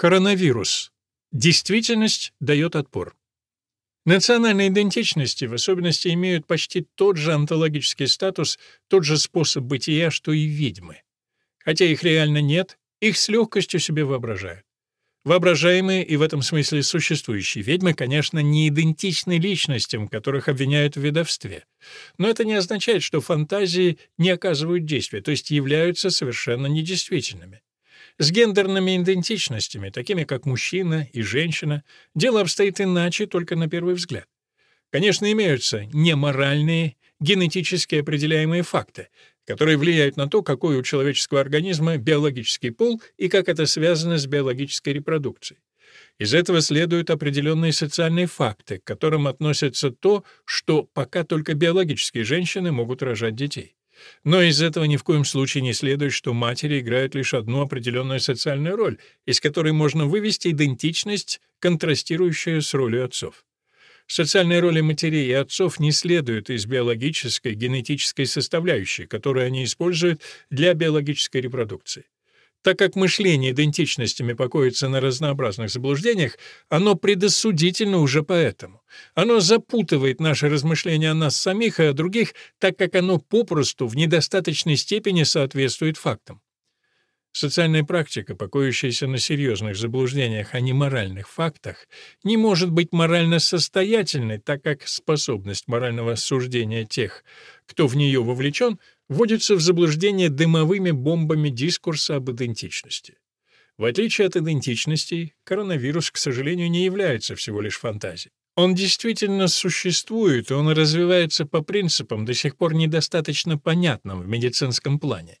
Коронавирус. Действительность дает отпор. Национальные идентичности в особенности имеют почти тот же онтологический статус, тот же способ бытия, что и ведьмы. Хотя их реально нет, их с легкостью себе воображают. Воображаемые и в этом смысле существующие ведьмы, конечно, не идентичны личностям, которых обвиняют в ведовстве. Но это не означает, что фантазии не оказывают действия, то есть являются совершенно недействительными. С гендерными идентичностями, такими как мужчина и женщина, дело обстоит иначе только на первый взгляд. Конечно, имеются неморальные, генетически определяемые факты, которые влияют на то, какой у человеческого организма биологический пол и как это связано с биологической репродукцией. Из этого следуют определенные социальные факты, к которым относятся то, что пока только биологические женщины могут рожать детей. Но из этого ни в коем случае не следует, что матери играют лишь одну определенную социальную роль, из которой можно вывести идентичность, контрастирующую с ролью отцов. Социальные роли матерей и отцов не следуют из биологической, генетической составляющей, которую они используют для биологической репродукции. Так как мышление идентичностями покоится на разнообразных заблуждениях, оно предосудительно уже поэтому. Оно запутывает наши размышления о нас самих и о других, так как оно попросту в недостаточной степени соответствует фактам. Социальная практика, покоящаяся на серьезных заблуждениях, а не моральных фактах, не может быть морально состоятельной, так как способность морального суждения тех, кто в нее вовлечен, вводится в заблуждение дымовыми бомбами дискурса об идентичности. В отличие от идентичности, коронавирус, к сожалению, не является всего лишь фантазией. Он действительно существует, и он развивается по принципам, до сих пор недостаточно понятным в медицинском плане.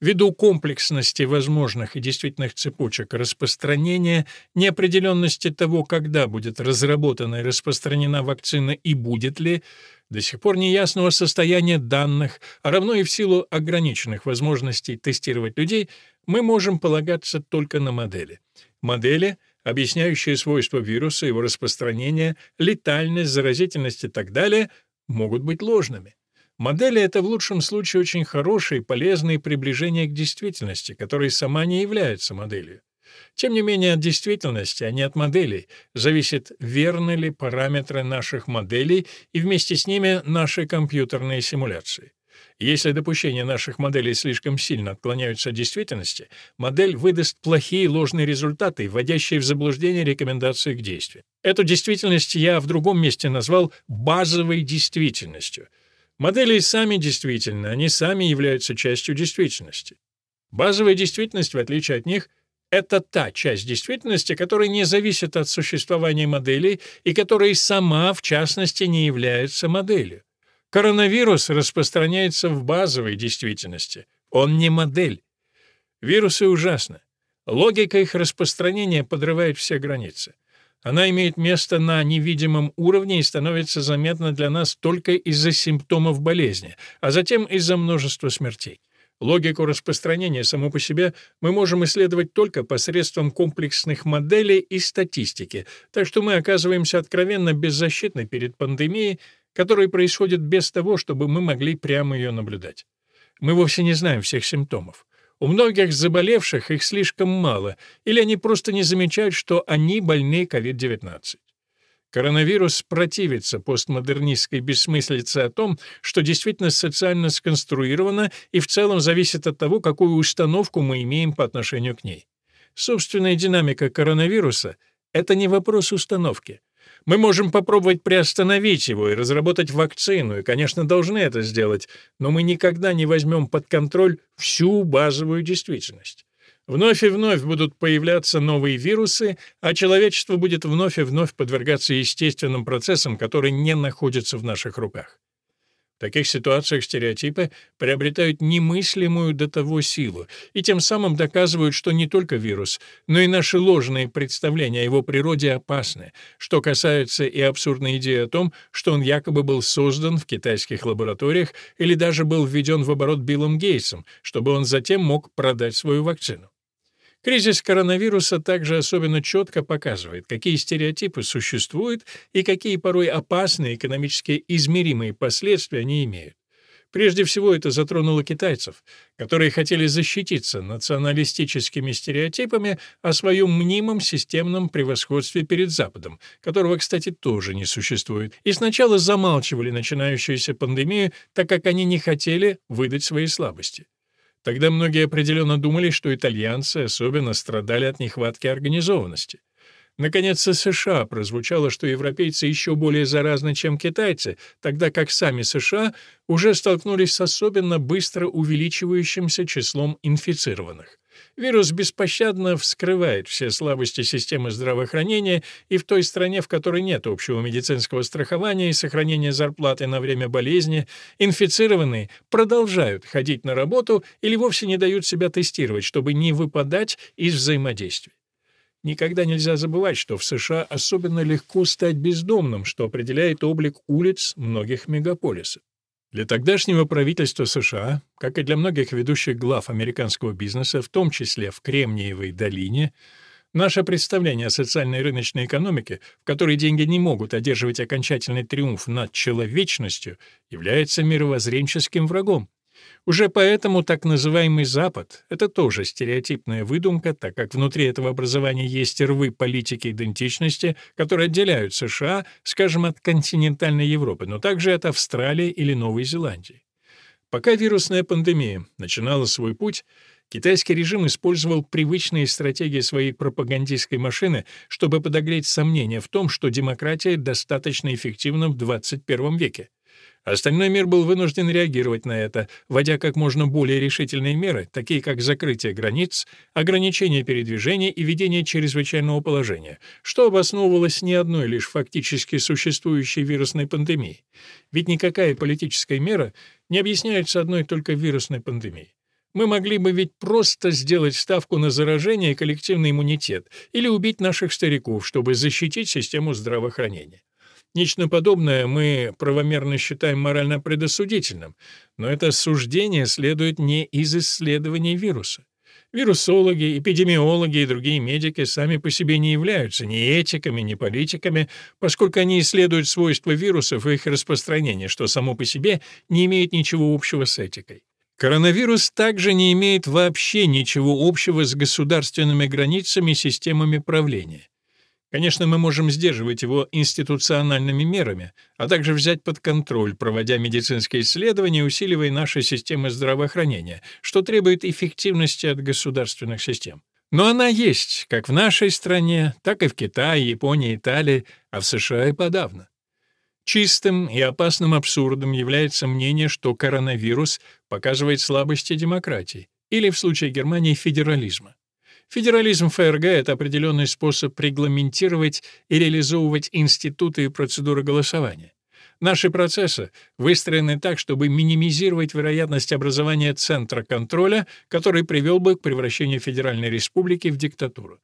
Ввиду комплексности возможных и действительных цепочек распространения, неопределенности того, когда будет разработана и распространена вакцина и будет ли, до сих пор неясного состояния данных, а равно и в силу ограниченных возможностей тестировать людей, мы можем полагаться только на модели. Модели, объясняющие свойства вируса, его распространение, летальность, заразительность и так далее, могут быть ложными. Модели — это в лучшем случае очень хорошие, полезные приближения к действительности, которая сама не является моделью. Тем не менее, от действительности, а не от моделей, зависит, верны ли параметры наших моделей и вместе с ними наши компьютерные симуляции. Если допущения наших моделей слишком сильно отклоняются от действительности, модель выдаст плохие ложные результаты, вводящие в заблуждение рекомендации к действию. Эту действительность я в другом месте назвал базовой действительностью — Модели сами действительны, они сами являются частью действительности. Базовая действительность, в отличие от них, это та часть действительности, которая не зависит от существования моделей и которая сама, в частности, не является моделью. Коронавирус распространяется в базовой действительности. Он не модель. Вирусы ужасны. Логика их распространения подрывает все границы. Она имеет место на невидимом уровне и становится заметна для нас только из-за симптомов болезни, а затем из-за множества смертей. Логику распространения саму по себе мы можем исследовать только посредством комплексных моделей и статистики, так что мы оказываемся откровенно беззащитны перед пандемией, которая происходит без того, чтобы мы могли прямо ее наблюдать. Мы вовсе не знаем всех симптомов. У многих заболевших их слишком мало, или они просто не замечают, что они больны COVID-19. Коронавирус противится постмодернистской бессмыслице о том, что действительность социально сконструирована и в целом зависит от того, какую установку мы имеем по отношению к ней. Собственная динамика коронавируса — это не вопрос установки. Мы можем попробовать приостановить его и разработать вакцину, и, конечно, должны это сделать, но мы никогда не возьмем под контроль всю базовую действительность. Вновь и вновь будут появляться новые вирусы, а человечество будет вновь и вновь подвергаться естественным процессам, которые не находятся в наших руках. В таких ситуациях стереотипы приобретают немыслимую до того силу и тем самым доказывают, что не только вирус, но и наши ложные представления о его природе опасны, что касается и абсурдной идеи о том, что он якобы был создан в китайских лабораториях или даже был введен в оборот Биллом Гейтсом, чтобы он затем мог продать свою вакцину. Кризис коронавируса также особенно четко показывает, какие стереотипы существуют и какие порой опасные экономически измеримые последствия они имеют. Прежде всего это затронуло китайцев, которые хотели защититься националистическими стереотипами о своем мнимом системном превосходстве перед Западом, которого, кстати, тоже не существует, и сначала замалчивали начинающуюся пандемию, так как они не хотели выдать свои слабости. Тогда многие определенно думали, что итальянцы особенно страдали от нехватки организованности. Наконец, из США прозвучало, что европейцы еще более заразны, чем китайцы, тогда как сами США уже столкнулись с особенно быстро увеличивающимся числом инфицированных. Вирус беспощадно вскрывает все слабости системы здравоохранения, и в той стране, в которой нет общего медицинского страхования и сохранения зарплаты на время болезни, инфицированные продолжают ходить на работу или вовсе не дают себя тестировать, чтобы не выпадать из взаимодействия. Никогда нельзя забывать, что в США особенно легко стать бездомным, что определяет облик улиц многих мегаполисов. Для тогдашнего правительства США, как и для многих ведущих глав американского бизнеса, в том числе в Кремниевой долине, наше представление о социальной рыночной экономике, в которой деньги не могут одерживать окончательный триумф над человечностью, является мировоззренческим врагом. Уже поэтому так называемый Запад — это тоже стереотипная выдумка, так как внутри этого образования есть рвы политики идентичности, которые отделяют США, скажем, от континентальной Европы, но также от Австралии или Новой Зеландии. Пока вирусная пандемия начинала свой путь, китайский режим использовал привычные стратегии своей пропагандистской машины, чтобы подогреть сомнения в том, что демократия достаточно эффективна в 21 веке. Остальной мир был вынужден реагировать на это, вводя как можно более решительные меры, такие как закрытие границ, ограничение передвижения и введение чрезвычайного положения, что обосновывалось не одной лишь фактически существующей вирусной пандемией. Ведь никакая политическая мера не объясняется одной только вирусной пандемией. Мы могли бы ведь просто сделать ставку на заражение и коллективный иммунитет или убить наших стариков, чтобы защитить систему здравоохранения. Нечто подобное мы правомерно считаем морально предосудительным, но это суждение следует не из исследований вируса. Вирусологи, эпидемиологи и другие медики сами по себе не являются ни этиками, ни политиками, поскольку они исследуют свойства вирусов и их распространение, что само по себе не имеет ничего общего с этикой. Коронавирус также не имеет вообще ничего общего с государственными границами и системами правления. Конечно, мы можем сдерживать его институциональными мерами, а также взять под контроль, проводя медицинские исследования, усиливая наши системы здравоохранения, что требует эффективности от государственных систем. Но она есть как в нашей стране, так и в Китае, Японии, Италии, а в США и подавно. Чистым и опасным абсурдом является мнение, что коронавирус показывает слабости демократии, или, в случае Германии, федерализма. Федерализм ФРГ — это определенный способ регламентировать и реализовывать институты и процедуры голосования. Наши процессы выстроены так, чтобы минимизировать вероятность образования центра контроля, который привел бы к превращению Федеральной Республики в диктатуру.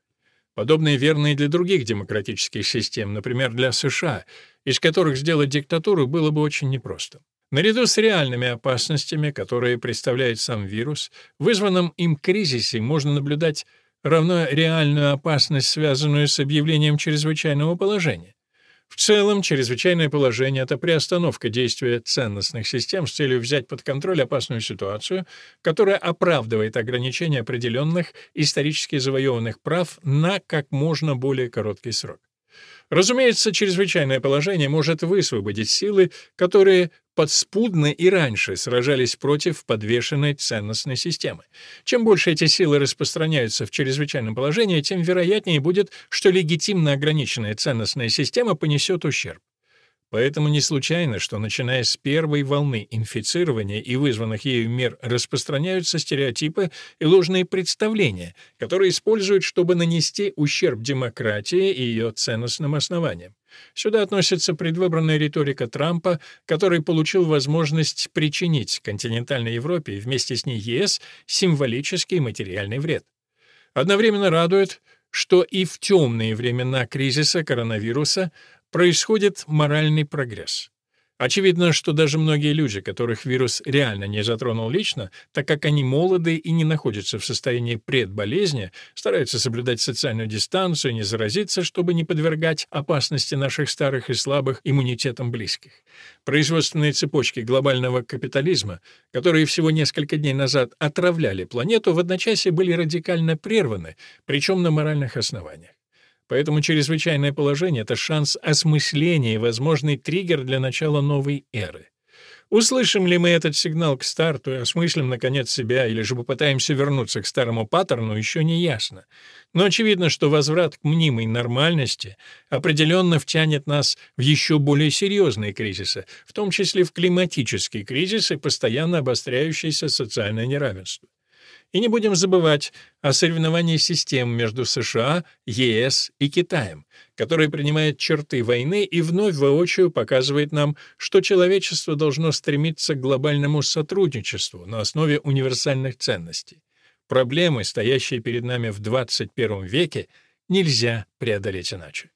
Подобные верны и для других демократических систем, например, для США, из которых сделать диктатуру было бы очень непросто. Наряду с реальными опасностями, которые представляет сам вирус, в вызванном им кризисе можно наблюдать равно реальную опасность, связанную с объявлением чрезвычайного положения. В целом, чрезвычайное положение — это приостановка действия ценностных систем с целью взять под контроль опасную ситуацию, которая оправдывает ограничение определенных исторически завоеванных прав на как можно более короткий срок. Разумеется, чрезвычайное положение может высвободить силы, которые подспудно и раньше сражались против подвешенной ценностной системы. Чем больше эти силы распространяются в чрезвычайном положении, тем вероятнее будет, что легитимно ограниченная ценностная система понесет ущерб. Поэтому не случайно, что начиная с первой волны инфицирования и вызванных ею мер распространяются стереотипы и ложные представления, которые используют, чтобы нанести ущерб демократии и ее ценностным основаниям. Сюда относится предвыборная риторика Трампа, который получил возможность причинить континентальной Европе и вместе с ней ЕС символический материальный вред. Одновременно радует, что и в темные времена кризиса коронавируса происходит моральный прогресс. Очевидно, что даже многие люди, которых вирус реально не затронул лично, так как они молоды и не находятся в состоянии предболезни, стараются соблюдать социальную дистанцию не заразиться, чтобы не подвергать опасности наших старых и слабых иммунитетом близких. Производственные цепочки глобального капитализма, которые всего несколько дней назад отравляли планету, в одночасье были радикально прерваны, причем на моральных основаниях. Поэтому чрезвычайное положение — это шанс осмысления и возможный триггер для начала новой эры. Услышим ли мы этот сигнал к старту и осмыслим, наконец, себя, или же попытаемся вернуться к старому паттерну, еще не ясно. Но очевидно, что возврат к мнимой нормальности определенно втянет нас в еще более серьезные кризисы, в том числе в климатический кризис и постоянно обостряющееся социальное неравенство. И не будем забывать о соревновании систем между США, ЕС и Китаем, который принимает черты войны и вновь воочию показывает нам, что человечество должно стремиться к глобальному сотрудничеству на основе универсальных ценностей. Проблемы, стоящие перед нами в 21 веке, нельзя преодолеть иначе.